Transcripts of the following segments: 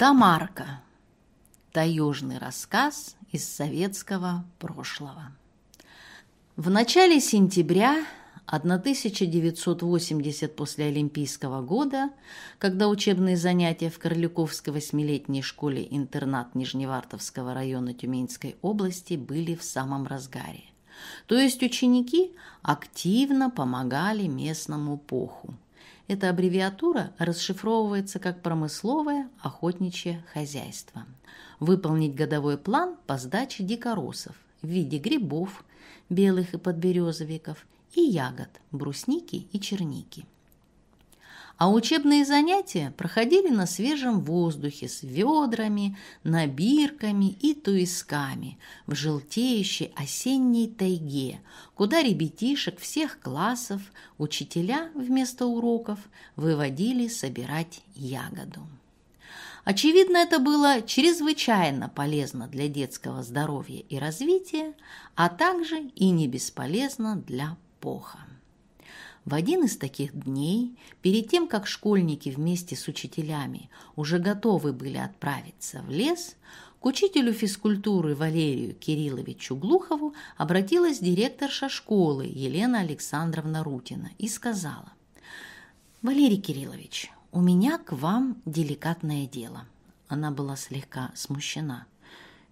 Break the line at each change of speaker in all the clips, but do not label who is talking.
Тамарка. Таежный рассказ из советского прошлого. В начале сентября 1980 после Олимпийского года, когда учебные занятия в Корлюковской восьмилетней школе-интернат Нижневартовского района Тюменской области были в самом разгаре. То есть ученики активно помогали местному поху. Эта аббревиатура расшифровывается как промысловое охотничье хозяйство. Выполнить годовой план по сдаче дикоросов в виде грибов, белых и подберезовиков, и ягод, брусники и черники а учебные занятия проходили на свежем воздухе с ведрами, набирками и туисками в желтеющей осенней тайге, куда ребятишек всех классов учителя вместо уроков выводили собирать ягоду. Очевидно, это было чрезвычайно полезно для детского здоровья и развития, а также и не бесполезно для поха. В один из таких дней, перед тем, как школьники вместе с учителями уже готовы были отправиться в лес, к учителю физкультуры Валерию Кирилловичу Глухову обратилась директорша школы Елена Александровна Рутина и сказала, «Валерий Кириллович, у меня к вам деликатное дело». Она была слегка смущена.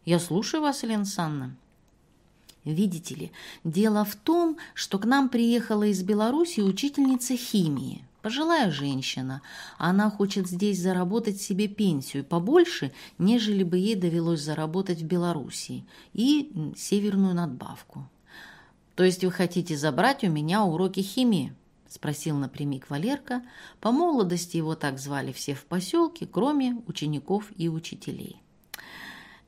«Я слушаю вас, Елена Александровна». Видите ли, дело в том, что к нам приехала из Беларуси учительница химии, пожилая женщина. Она хочет здесь заработать себе пенсию побольше, нежели бы ей довелось заработать в Беларуси, и северную надбавку. То есть вы хотите забрать у меня уроки химии? спросил напрямик Валерка. По молодости его так звали все в поселке, кроме учеников и учителей.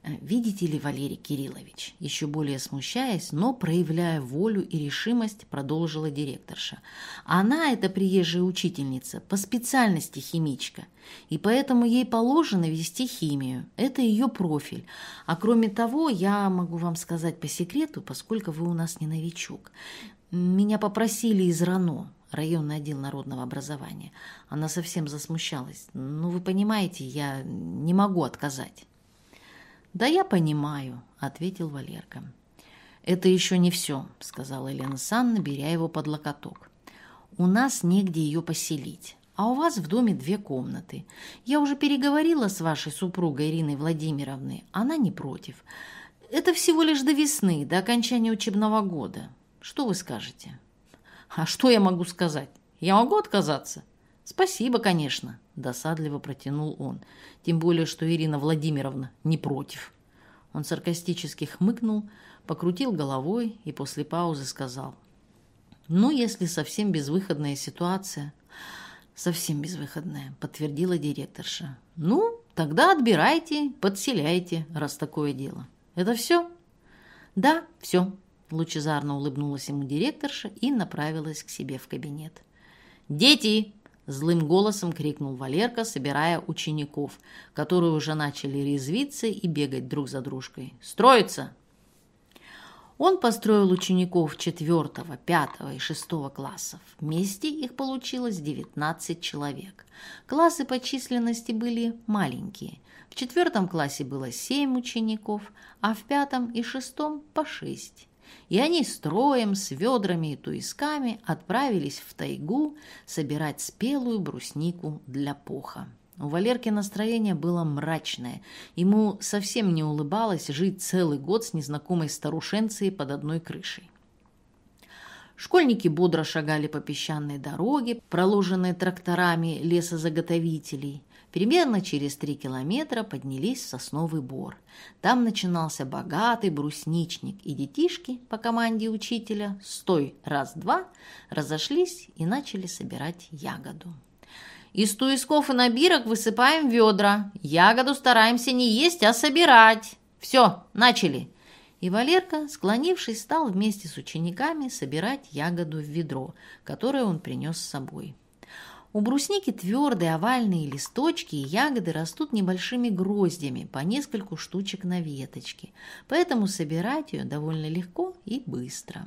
«Видите ли, Валерий Кириллович?» Еще более смущаясь, но проявляя волю и решимость, продолжила директорша. «Она, эта приезжая учительница, по специальности химичка, и поэтому ей положено вести химию. Это ее профиль. А кроме того, я могу вам сказать по секрету, поскольку вы у нас не новичок. Меня попросили из РАНО, районный отдел народного образования. Она совсем засмущалась. Ну, вы понимаете, я не могу отказать». «Да я понимаю», — ответил Валерка. «Это еще не все», — сказала Елена Санна, беря его под локоток. «У нас негде ее поселить, а у вас в доме две комнаты. Я уже переговорила с вашей супругой Ириной Владимировной, она не против. Это всего лишь до весны, до окончания учебного года. Что вы скажете?» «А что я могу сказать? Я могу отказаться?» «Спасибо, конечно», – досадливо протянул он. «Тем более, что Ирина Владимировна не против». Он саркастически хмыкнул, покрутил головой и после паузы сказал. «Ну, если совсем безвыходная ситуация...» «Совсем безвыходная», – подтвердила директорша. «Ну, тогда отбирайте, подселяйте, раз такое дело. Это все?» «Да, все», – лучезарно улыбнулась ему директорша и направилась к себе в кабинет. «Дети!» Злым голосом крикнул Валерка, собирая учеников, которые уже начали резвиться и бегать друг за дружкой. «Строиться!» Он построил учеников 4, 5 и 6 классов. Вместе их получилось 19 человек. Классы по численности были маленькие. В четвертом классе было 7 учеников, а в пятом и шестом по 6 и они строем с ведрами и туисками отправились в тайгу собирать спелую бруснику для поха. У Валерки настроение было мрачное. Ему совсем не улыбалось жить целый год с незнакомой старушенцией под одной крышей. Школьники бодро шагали по песчаной дороге, проложенной тракторами лесозаготовителей. Примерно через три километра поднялись в сосновый бор. Там начинался богатый брусничник, и детишки по команде учителя «Стой! Раз-два!» разошлись и начали собирать ягоду. Из туисков и набирок высыпаем ведра. Ягоду стараемся не есть, а собирать. Все, начали. И Валерка, склонившись, стал вместе с учениками собирать ягоду в ведро, которое он принес с собой. У брусники твердые овальные листочки и ягоды растут небольшими гроздями, по нескольку штучек на веточке, поэтому собирать ее довольно легко и быстро.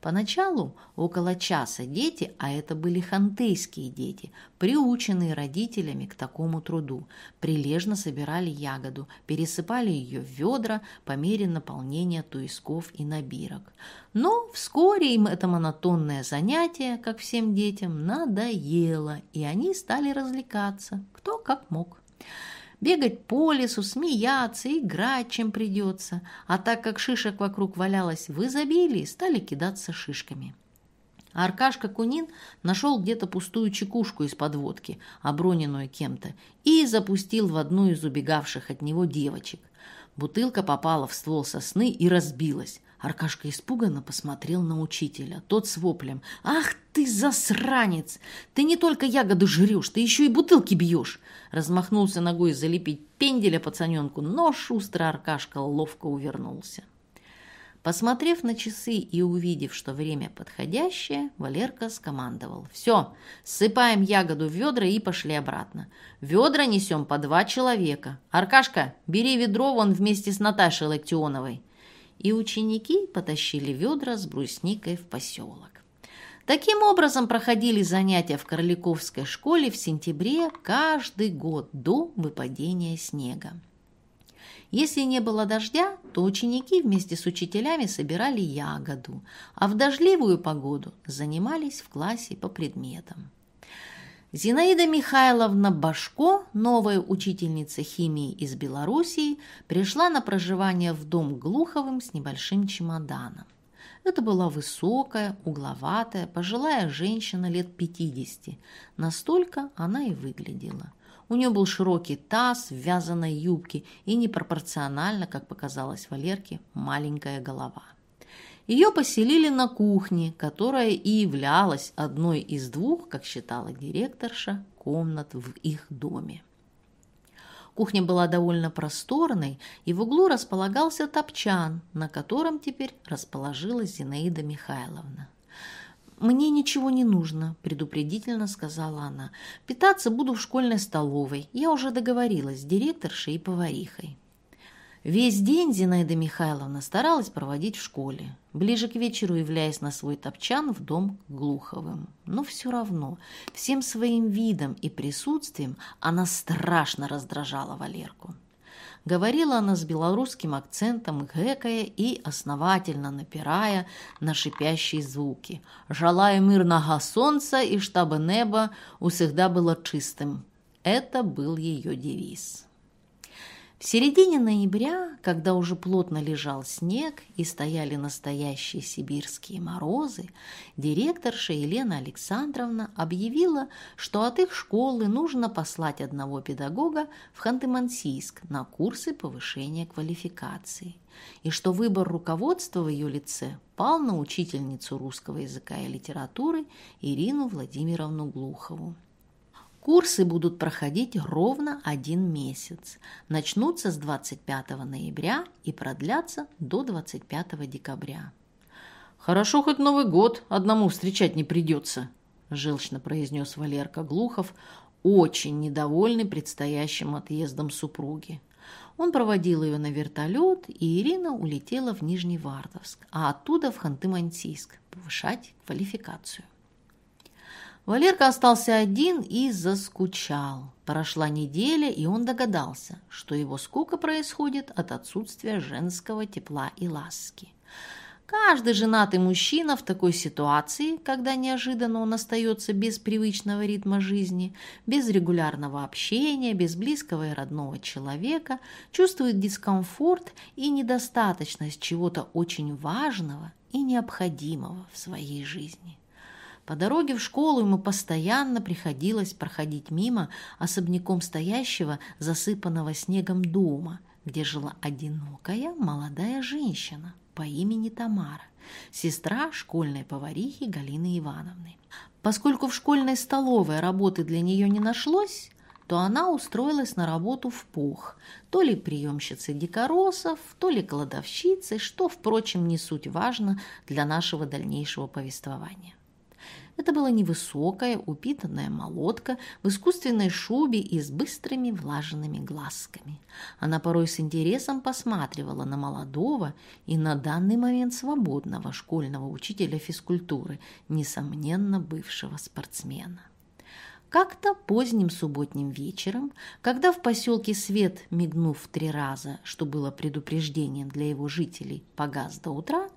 Поначалу около часа дети, а это были хантейские дети, приученные родителями к такому труду, прилежно собирали ягоду, пересыпали ее в ведра по мере наполнения туисков и набирок. Но вскоре им это монотонное занятие, как всем детям, надоело, и они стали развлекаться, кто как мог бегать по лесу, смеяться, играть, чем придется. А так как шишек вокруг валялось в изобилии, стали кидаться шишками. Аркашка Кунин нашел где-то пустую чекушку из подводки, оброненную кем-то, и запустил в одну из убегавших от него девочек. Бутылка попала в ствол сосны и разбилась. Аркашка испуганно посмотрел на учителя. Тот с воплем. «Ах ты, засранец! Ты не только ягоду жрешь, ты еще и бутылки бьешь!» Размахнулся ногой залепить пенделя пацаненку, но шустро Аркашка ловко увернулся. Посмотрев на часы и увидев, что время подходящее, Валерка скомандовал. «Все, ссыпаем ягоду в ведра и пошли обратно. Ведра несем по два человека. Аркашка, бери ведро вон вместе с Наташей Локтионовой и ученики потащили ведра с брусникой в поселок. Таким образом проходили занятия в Корляковской школе в сентябре каждый год до выпадения снега. Если не было дождя, то ученики вместе с учителями собирали ягоду, а в дождливую погоду занимались в классе по предметам. Зинаида Михайловна Башко, новая учительница химии из Белоруссии, пришла на проживание в дом Глуховым с небольшим чемоданом. Это была высокая, угловатая, пожилая женщина лет 50. Настолько она и выглядела. У нее был широкий таз в вязаной юбке и непропорционально, как показалось Валерке, маленькая голова. Ее поселили на кухне, которая и являлась одной из двух, как считала директорша, комнат в их доме. Кухня была довольно просторной, и в углу располагался топчан, на котором теперь расположилась Зинаида Михайловна. «Мне ничего не нужно», – предупредительно сказала она. «Питаться буду в школьной столовой. Я уже договорилась с директоршей и поварихой». Весь день Зинаида Михайловна старалась проводить в школе, ближе к вечеру являясь на свой топчан в дом к Глуховым. Но все равно, всем своим видом и присутствием она страшно раздражала Валерку. Говорила она с белорусским акцентом, гэкая и основательно напирая на шипящие звуки. «Желаю мирного солнца и чтобы небо усегда было чистым». Это был ее девиз. В середине ноября, когда уже плотно лежал снег и стояли настоящие сибирские морозы, директорша Елена Александровна объявила, что от их школы нужно послать одного педагога в Ханты-Мансийск на курсы повышения квалификации, и что выбор руководства в ее лице пал на учительницу русского языка и литературы Ирину Владимировну Глухову. Курсы будут проходить ровно один месяц. Начнутся с 25 ноября и продлятся до 25 декабря. «Хорошо, хоть Новый год одному встречать не придется», – желчно произнес Валерка Глухов, очень недовольный предстоящим отъездом супруги. Он проводил ее на вертолет, и Ирина улетела в Нижневартовск, а оттуда в Ханты-Мансийск повышать квалификацию. Валерка остался один и заскучал. Прошла неделя, и он догадался, что его скука происходит от отсутствия женского тепла и ласки. Каждый женатый мужчина в такой ситуации, когда неожиданно он остается без привычного ритма жизни, без регулярного общения, без близкого и родного человека, чувствует дискомфорт и недостаточность чего-то очень важного и необходимого в своей жизни. По дороге в школу ему постоянно приходилось проходить мимо особняком стоящего, засыпанного снегом дома, где жила одинокая молодая женщина по имени Тамара, сестра школьной поварихи Галины Ивановны. Поскольку в школьной столовой работы для нее не нашлось, то она устроилась на работу в пух, то ли приемщицей дикоросов, то ли кладовщицей, что, впрочем, не суть важно для нашего дальнейшего повествования. Это была невысокая, упитанная молотка в искусственной шубе и с быстрыми влажными глазками. Она порой с интересом посматривала на молодого и на данный момент свободного школьного учителя физкультуры, несомненно, бывшего спортсмена. Как-то поздним субботним вечером, когда в поселке свет, мигнув три раза, что было предупреждением для его жителей, погас до утра,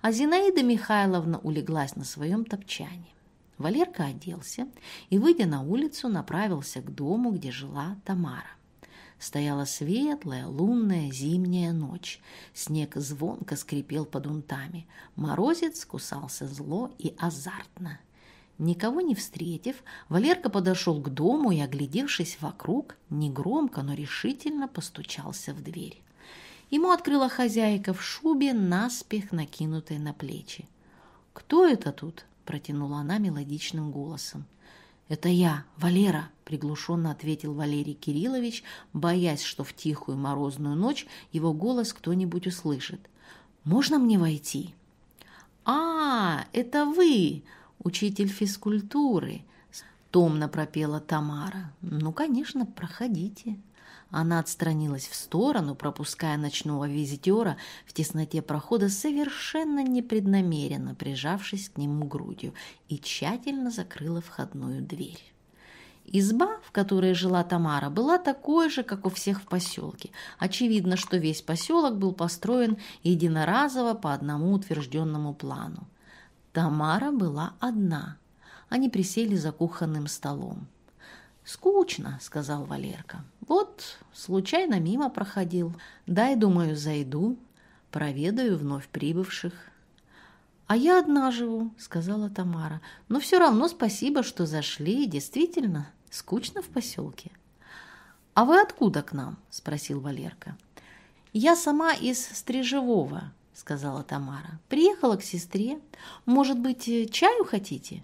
а Зинаида Михайловна улеглась на своем топчане. Валерка оделся и, выйдя на улицу, направился к дому, где жила Тамара. Стояла светлая, лунная зимняя ночь. Снег звонко скрипел под унтами. Морозец кусался зло и азартно. Никого не встретив, Валерка подошел к дому и, оглядевшись вокруг, негромко, но решительно постучался в дверь. Ему открыла хозяйка в шубе, наспех накинутой на плечи. «Кто это тут?» – протянула она мелодичным голосом. «Это я, Валера», – приглушенно ответил Валерий Кириллович, боясь, что в тихую морозную ночь его голос кто-нибудь услышит. «Можно мне войти?» «А, это вы!» учитель физкультуры», — томно пропела Тамара. «Ну, конечно, проходите». Она отстранилась в сторону, пропуская ночного визитера в тесноте прохода, совершенно непреднамеренно прижавшись к нему грудью, и тщательно закрыла входную дверь. Изба, в которой жила Тамара, была такой же, как у всех в поселке. Очевидно, что весь поселок был построен единоразово по одному утвержденному плану. Тамара была одна. Они присели за кухонным столом. «Скучно», — сказал Валерка. «Вот, случайно мимо проходил. Дай, думаю, зайду, проведаю вновь прибывших». «А я одна живу», — сказала Тамара. «Но все равно спасибо, что зашли. Действительно, скучно в поселке». «А вы откуда к нам?» — спросил Валерка. «Я сама из Стрижевого сказала Тамара. «Приехала к сестре. Может быть, э, чаю хотите?»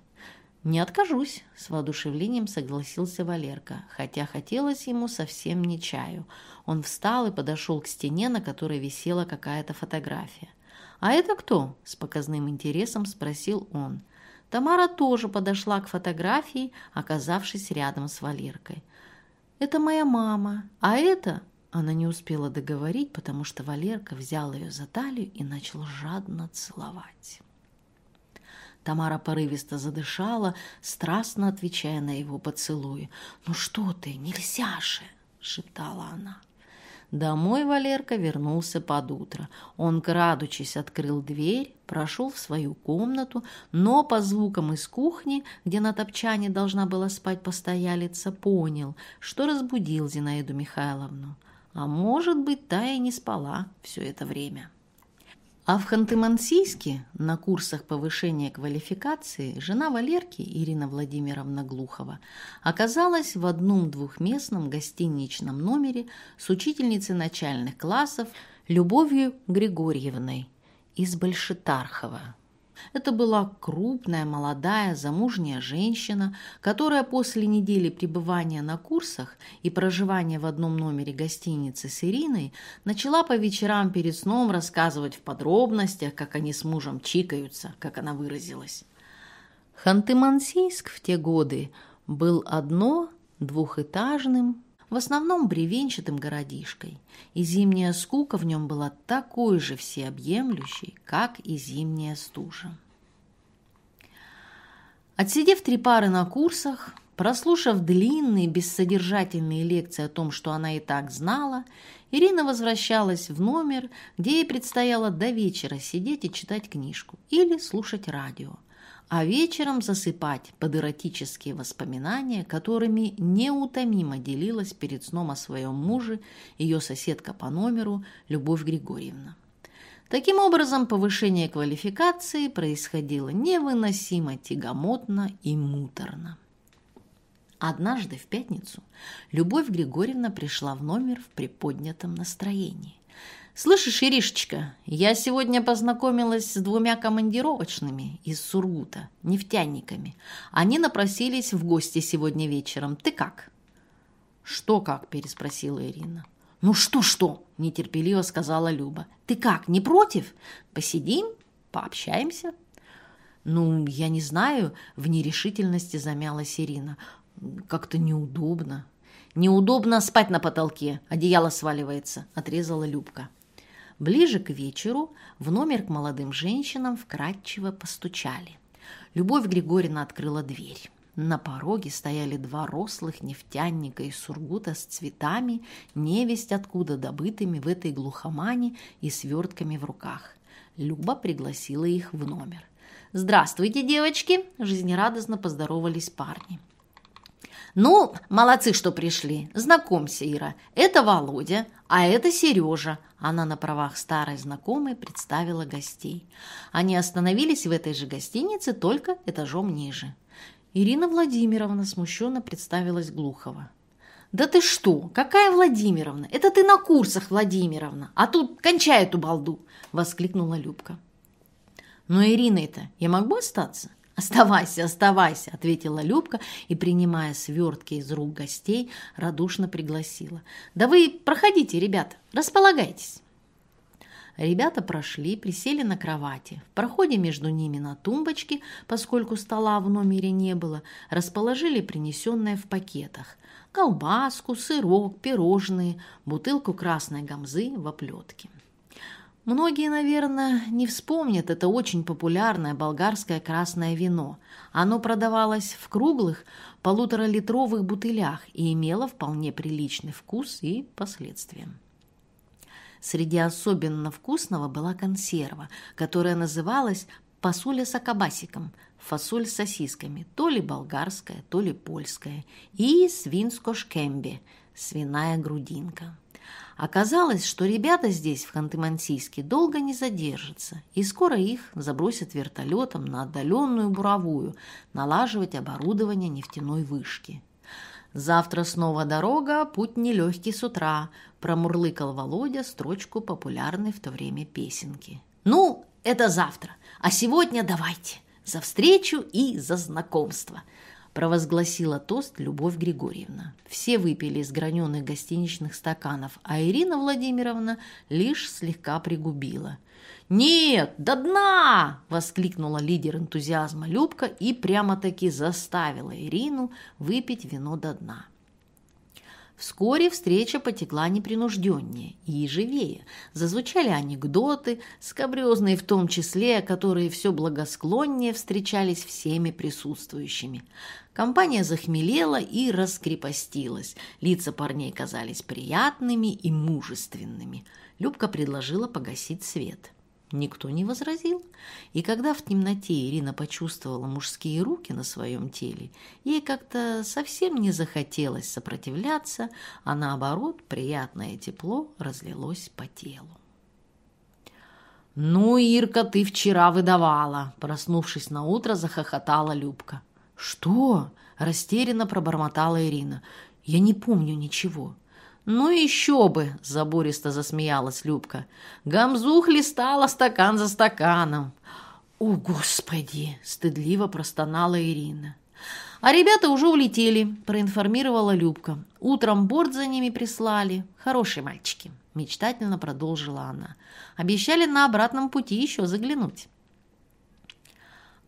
«Не откажусь», — с воодушевлением согласился Валерка, хотя хотелось ему совсем не чаю. Он встал и подошел к стене, на которой висела какая-то фотография. «А это кто?» — с показным интересом спросил он. Тамара тоже подошла к фотографии, оказавшись рядом с Валеркой. «Это моя мама, а это она не успела договорить, потому что Валерка взял ее за талию и начал жадно целовать. Тамара порывисто задышала, страстно отвечая на его поцелуи. «Ну что ты, нельзя же!» — шептала она. Домой Валерка вернулся под утро. Он, крадучись, открыл дверь, прошел в свою комнату, но по звукам из кухни, где на топчане должна была спать постоялица, понял, что разбудил Зинаиду Михайловну. А может быть, та и не спала все это время. А в Ханты-Мансийске на курсах повышения квалификации жена Валерки, Ирина Владимировна Глухова, оказалась в одном двухместном гостиничном номере с учительницей начальных классов Любовью Григорьевной из Большетархова. Это была крупная, молодая, замужняя женщина, которая после недели пребывания на курсах и проживания в одном номере гостиницы с Ириной начала по вечерам перед сном рассказывать в подробностях, как они с мужем чикаются, как она выразилась. Ханты-Мансийск в те годы был одно двухэтажным, в основном бревенчатым городишкой, и зимняя скука в нем была такой же всеобъемлющей, как и зимняя стужа. Отсидев три пары на курсах, прослушав длинные бессодержательные лекции о том, что она и так знала, Ирина возвращалась в номер, где ей предстояло до вечера сидеть и читать книжку или слушать радио – а вечером засыпать под эротические воспоминания, которыми неутомимо делилась перед сном о своем муже ее соседка по номеру Любовь Григорьевна. Таким образом, повышение квалификации происходило невыносимо тягомотно и муторно. Однажды в пятницу Любовь Григорьевна пришла в номер в приподнятом настроении. «Слышишь, Иришечка, я сегодня познакомилась с двумя командировочными из Сургута, нефтяниками. Они напросились в гости сегодня вечером. Ты как?» «Что как?» – переспросила Ирина. «Ну что-что?» – нетерпеливо сказала Люба. «Ты как, не против? Посидим, пообщаемся?» «Ну, я не знаю», — в нерешительности замялась Ирина. «Как-то неудобно». «Неудобно спать на потолке, одеяло сваливается», — отрезала Любка. Ближе к вечеру в номер к молодым женщинам вкратчиво постучали. Любовь Григорьевна открыла дверь. На пороге стояли два рослых нефтяника из Сургута с цветами, невесть откуда добытыми в этой глухомане и свертками в руках. Люба пригласила их в номер. «Здравствуйте, девочки!» – жизнерадостно поздоровались парни. «Ну, молодцы, что пришли. Знакомься, Ира. Это Володя, а это Сережа». Она на правах старой знакомой представила гостей. Они остановились в этой же гостинице, только этажом ниже. Ирина Владимировна смущенно представилась Глухова. «Да ты что? Какая Владимировна? Это ты на курсах, Владимировна, а тут кончай эту балду!» – воскликнула Любка. «Но Ирина-то я могу остаться?» «Оставайся, оставайся», — ответила Любка и, принимая свертки из рук гостей, радушно пригласила. «Да вы проходите, ребята, располагайтесь». Ребята прошли, присели на кровати. В проходе между ними на тумбочке, поскольку стола в номере не было, расположили принесенное в пакетах. Колбаску, сырок, пирожные, бутылку красной гамзы в оплетке. Многие, наверное, не вспомнят это очень популярное болгарское красное вино. Оно продавалось в круглых полуторалитровых бутылях и имело вполне приличный вкус и последствия. Среди особенно вкусного была консерва, которая называлась пасуля с акабасиком, фасоль с сосисками, то ли болгарская, то ли польская, и свинско-шкембе, свиная грудинка. Оказалось, что ребята здесь, в Ханты-Мансийске, долго не задержатся, и скоро их забросят вертолетом на отдаленную буровую налаживать оборудование нефтяной вышки. «Завтра снова дорога, путь нелегкий с утра», – промурлыкал Володя строчку популярной в то время песенки. «Ну, это завтра, а сегодня давайте, за встречу и за знакомство», – провозгласила тост Любовь Григорьевна. Все выпили из граненых гостиничных стаканов, а Ирина Владимировна лишь слегка пригубила – «Нет, до дна!» – воскликнула лидер энтузиазма Любка и прямо-таки заставила Ирину выпить вино до дна. Вскоре встреча потекла непринужденнее и живее. Зазвучали анекдоты, скабрезные в том числе, которые все благосклоннее встречались всеми присутствующими. Компания захмелела и раскрепостилась. Лица парней казались приятными и мужественными. Любка предложила погасить свет. Никто не возразил. И когда в темноте Ирина почувствовала мужские руки на своем теле, ей как-то совсем не захотелось сопротивляться, а наоборот, приятное тепло разлилось по телу. «Ну, Ирка, ты вчера выдавала!» Проснувшись на утро, захохотала Любка. «Что?» – растерянно пробормотала Ирина. «Я не помню ничего». «Ну еще бы!» – забористо засмеялась Любка. Гамзу хлестала стакан за стаканом. «О, Господи!» – стыдливо простонала Ирина. «А ребята уже улетели», – проинформировала Любка. «Утром борт за ними прислали. Хорошие мальчики», – мечтательно продолжила она. «Обещали на обратном пути еще заглянуть».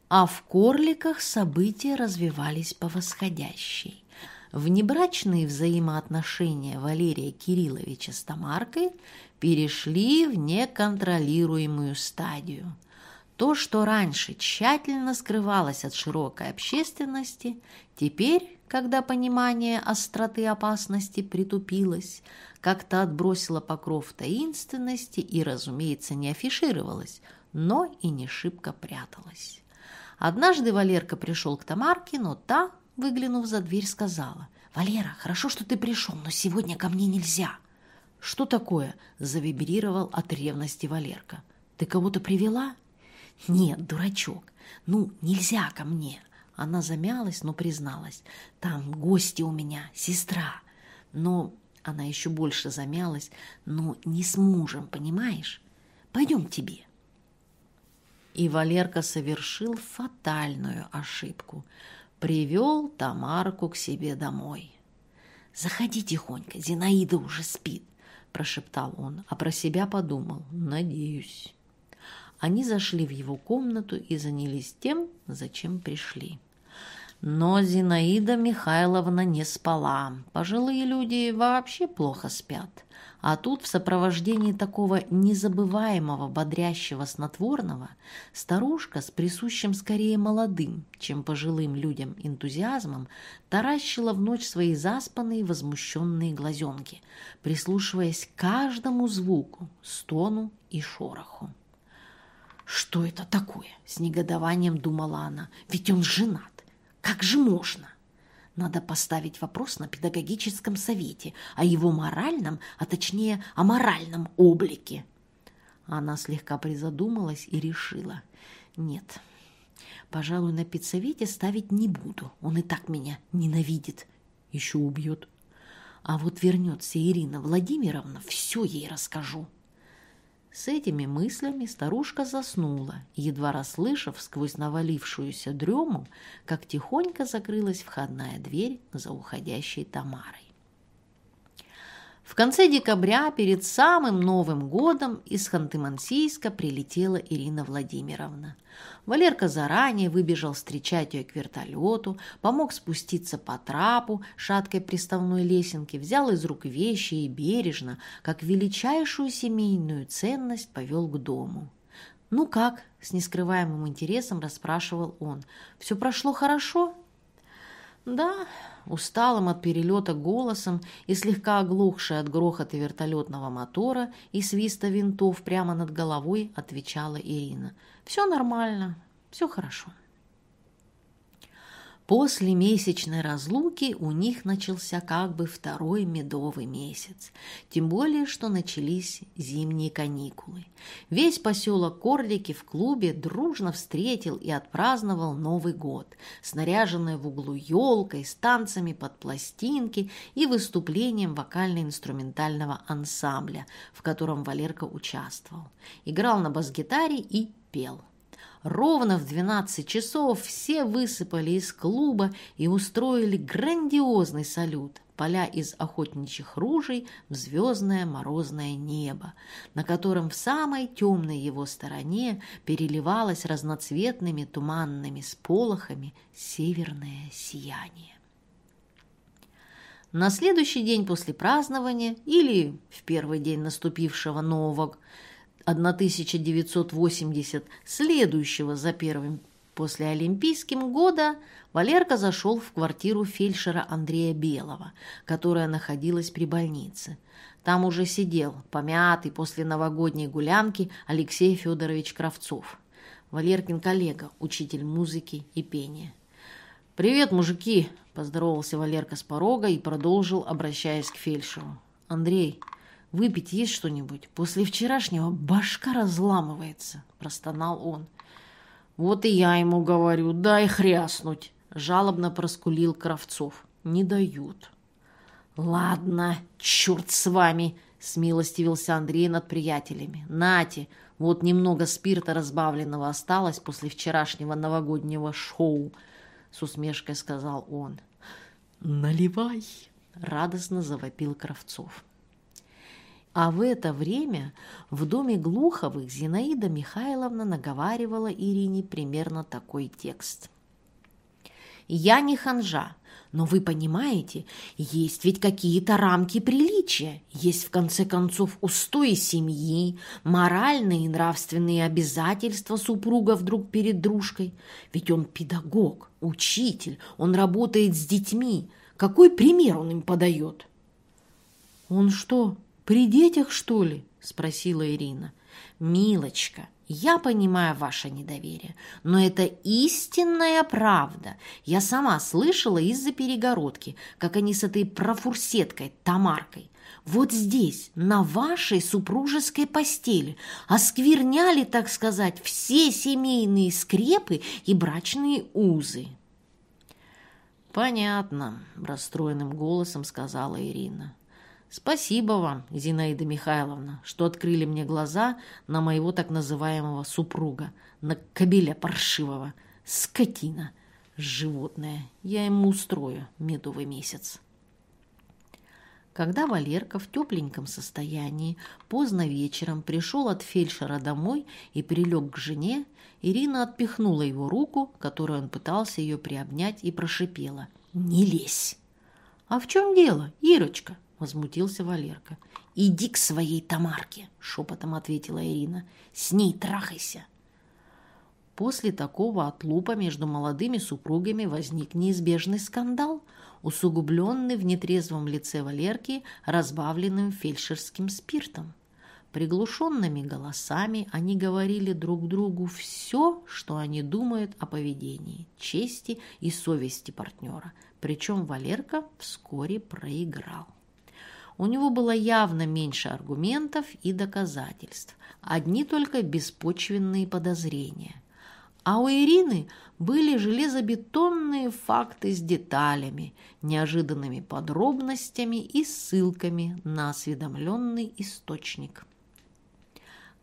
А в Корликах события развивались по восходящей. Внебрачные взаимоотношения Валерия Кирилловича с Тамаркой перешли в неконтролируемую стадию. То, что раньше тщательно скрывалось от широкой общественности, теперь, когда понимание остроты опасности притупилось, как-то отбросило покров таинственности и, разумеется, не афишировалось, но и не шибко пряталось. Однажды Валерка пришел к Тамарке, но та выглянув за дверь, сказала. «Валера, хорошо, что ты пришел, но сегодня ко мне нельзя». «Что такое?» – завибрировал от ревности Валерка. «Ты кого-то привела?» «Нет, дурачок. Ну, нельзя ко мне». Она замялась, но призналась. «Там гости у меня, сестра». Но она еще больше замялась. «Но не с мужем, понимаешь? Пойдем к тебе». И Валерка совершил фатальную ошибку – привел Тамарку к себе домой. «Заходи тихонько, Зинаида уже спит», – прошептал он, а про себя подумал «надеюсь». Они зашли в его комнату и занялись тем, зачем пришли. Но Зинаида Михайловна не спала. Пожилые люди вообще плохо спят. А тут в сопровождении такого незабываемого бодрящего снотворного старушка с присущим скорее молодым, чем пожилым людям энтузиазмом таращила в ночь свои заспанные возмущенные глазенки, прислушиваясь к каждому звуку, стону и шороху. «Что это такое?» — с негодованием думала она. «Ведь он женат. Как же можно? Надо поставить вопрос на педагогическом совете о его моральном, а точнее о моральном облике. Она слегка призадумалась и решила. Нет, пожалуй, на педсовете ставить не буду. Он и так меня ненавидит. Еще убьет. А вот вернется Ирина Владимировна, все ей расскажу. С этими мыслями старушка заснула, едва расслышав сквозь навалившуюся дрему, как тихонько закрылась входная дверь за уходящей Тамарой. В конце декабря, перед самым Новым годом, из Ханты-Мансийска прилетела Ирина Владимировна. Валерка заранее выбежал встречать ее к вертолету, помог спуститься по трапу шаткой приставной лесенки, взял из рук вещи и бережно, как величайшую семейную ценность, повел к дому. «Ну как?» – с нескрываемым интересом расспрашивал он. «Все прошло хорошо?» «Да», усталым от перелета голосом и слегка оглохшей от грохота вертолетного мотора и свиста винтов прямо над головой, отвечала Ирина. «Все нормально, все хорошо». После месячной разлуки у них начался как бы второй медовый месяц. Тем более, что начались зимние каникулы. Весь поселок Корлики в клубе дружно встретил и отпраздновал Новый год, снаряженный в углу елкой, с танцами под пластинки и выступлением вокально-инструментального ансамбля, в котором Валерка участвовал. Играл на бас-гитаре и пел. Ровно в 12 часов все высыпали из клуба и устроили грандиозный салют, поля из охотничьих ружей в звездное морозное небо, на котором в самой темной его стороне переливалось разноцветными туманными сполохами северное сияние. На следующий день после празднования или в первый день наступившего нового 1980, следующего за первым после Олимпийским года, Валерка зашел в квартиру фельдшера Андрея Белого, которая находилась при больнице. Там уже сидел, помятый после новогодней гулянки, Алексей Федорович Кравцов. Валеркин коллега, учитель музыки и пения. «Привет, мужики!» – поздоровался Валерка с порога и продолжил, обращаясь к фельдшеру. «Андрей, Выпить есть что-нибудь? После вчерашнего башка разламывается, простонал он. Вот и я ему говорю, дай хряснуть, жалобно проскулил Кравцов. Не дают. Ладно, черт с вами, смилостивился Андрей над приятелями. Нате, вот немного спирта разбавленного осталось после вчерашнего новогоднего шоу, с усмешкой сказал он. Наливай, радостно завопил Кравцов. А в это время в доме Глуховых Зинаида Михайловна наговаривала Ирине примерно такой текст. «Я не ханжа, но вы понимаете, есть ведь какие-то рамки приличия, есть в конце концов устои семьи, моральные и нравственные обязательства супругов друг перед дружкой. Ведь он педагог, учитель, он работает с детьми. Какой пример он им подает?» «Он что, «При детях, что ли?» – спросила Ирина. «Милочка, я понимаю ваше недоверие, но это истинная правда. Я сама слышала из-за перегородки, как они с этой профурсеткой Тамаркой вот здесь, на вашей супружеской постели, оскверняли, так сказать, все семейные скрепы и брачные узы». «Понятно», – расстроенным голосом сказала Ирина. Спасибо вам, Зинаида Михайловна, что открыли мне глаза на моего так называемого супруга, на кобеля паршивого. Скотина, животное. Я ему устрою медовый месяц. Когда Валерка в тепленьком состоянии поздно вечером пришел от фельдшера домой и прилег к жене, Ирина отпихнула его руку, которой он пытался ее приобнять, и прошипела «Не лезь!» «А в чем дело, Ирочка?» – возмутился Валерка. «Иди к своей Тамарке!» – шепотом ответила Ирина. «С ней трахайся!» После такого отлупа между молодыми супругами возник неизбежный скандал, усугубленный в нетрезвом лице Валерки разбавленным фельдшерским спиртом. Приглушенными голосами они говорили друг другу все, что они думают о поведении, чести и совести партнера, причем Валерка вскоре проиграл. У него было явно меньше аргументов и доказательств, одни только беспочвенные подозрения. А у Ирины были железобетонные факты с деталями, неожиданными подробностями и ссылками на осведомленный источник,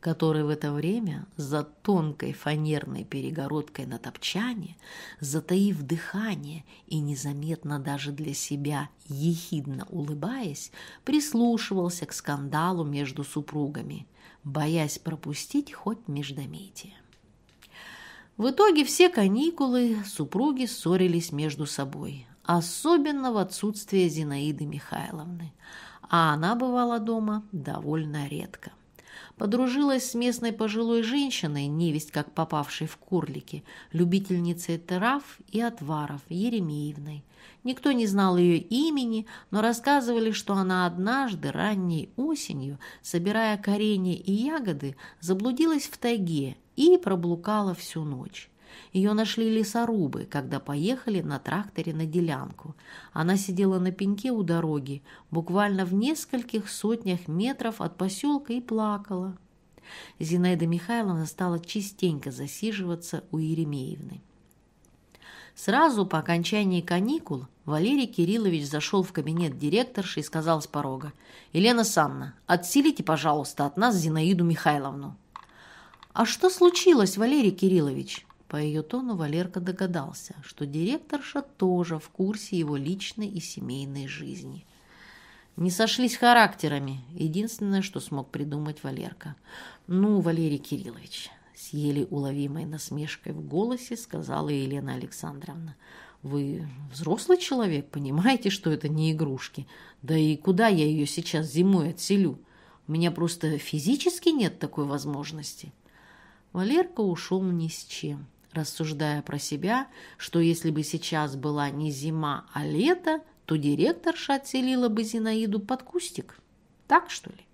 который в это время за тонкой фанерной перегородкой на топчане, затаив дыхание и незаметно даже для себя, ехидно улыбаясь, прислушивался к скандалу между супругами, боясь пропустить хоть междометие. В итоге все каникулы супруги ссорились между собой, особенно в отсутствие Зинаиды Михайловны, а она бывала дома довольно редко. Подружилась с местной пожилой женщиной, невесть как попавшей в курлики, любительницей трав и отваров Еремеевной. Никто не знал ее имени, но рассказывали, что она однажды ранней осенью, собирая коренья и ягоды, заблудилась в тайге и проблукала всю ночь. Ее нашли лесорубы, когда поехали на тракторе на делянку. Она сидела на пеньке у дороги, буквально в нескольких сотнях метров от поселка и плакала. Зинаида Михайловна стала частенько засиживаться у Еремеевны. Сразу по окончании каникул Валерий Кириллович зашел в кабинет директорши и сказал с порога, «Елена Санна, отселите, пожалуйста, от нас Зинаиду Михайловну». «А что случилось, Валерий Кириллович?» По ее тону Валерка догадался, что директорша тоже в курсе его личной и семейной жизни. Не сошлись характерами, единственное, что смог придумать Валерка. «Ну, Валерий Кириллович», — с еле уловимой насмешкой в голосе сказала Елена Александровна, «вы взрослый человек, понимаете, что это не игрушки? Да и куда я ее сейчас зимой отселю? У меня просто физически нет такой возможности». Валерка ушел ни с чем, рассуждая про себя, что если бы сейчас была не зима, а лето, то директорша отселила бы Зинаиду под кустик. Так, что ли?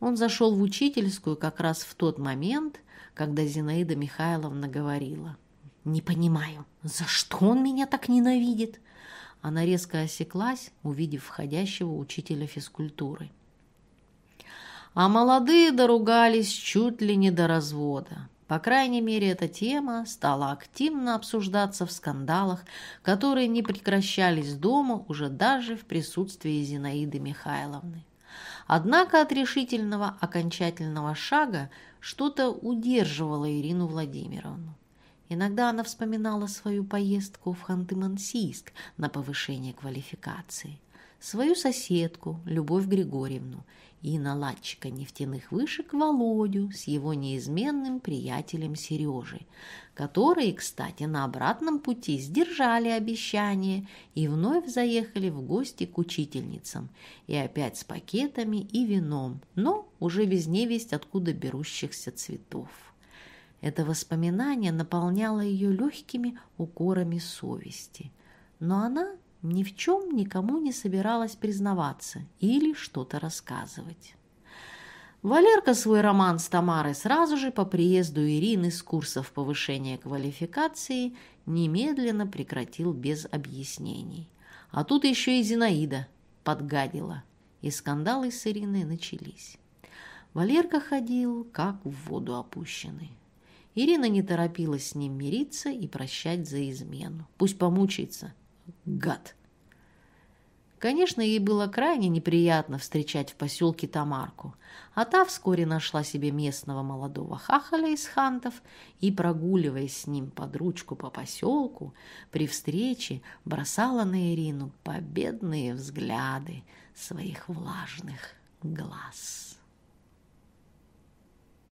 Он зашел в учительскую как раз в тот момент, когда Зинаида Михайловна говорила. «Не понимаю, за что он меня так ненавидит?» Она резко осеклась, увидев входящего учителя физкультуры а молодые доругались чуть ли не до развода. По крайней мере, эта тема стала активно обсуждаться в скандалах, которые не прекращались дома уже даже в присутствии Зинаиды Михайловны. Однако от решительного окончательного шага что-то удерживало Ирину Владимировну. Иногда она вспоминала свою поездку в Ханты-Мансийск на повышение квалификации, свою соседку Любовь Григорьевну и наладчика нефтяных вышек Володю с его неизменным приятелем Сережей, которые, кстати, на обратном пути сдержали обещание и вновь заехали в гости к учительницам, и опять с пакетами и вином, но уже без невесть откуда берущихся цветов. Это воспоминание наполняло ее легкими укорами совести, но она ни в чем никому не собиралась признаваться или что-то рассказывать. Валерка свой роман с Тамарой сразу же по приезду Ирины с курсов повышения квалификации немедленно прекратил без объяснений. А тут еще и Зинаида подгадила, и скандалы с Ириной начались. Валерка ходил, как в воду опущенный. Ирина не торопилась с ним мириться и прощать за измену. Пусть помучается – Гад! Конечно, ей было крайне неприятно встречать в поселке Тамарку, а та вскоре нашла себе местного молодого хахаля из хантов и, прогуливаясь с ним под ручку по поселку, при встрече бросала на Ирину победные взгляды своих влажных глаз.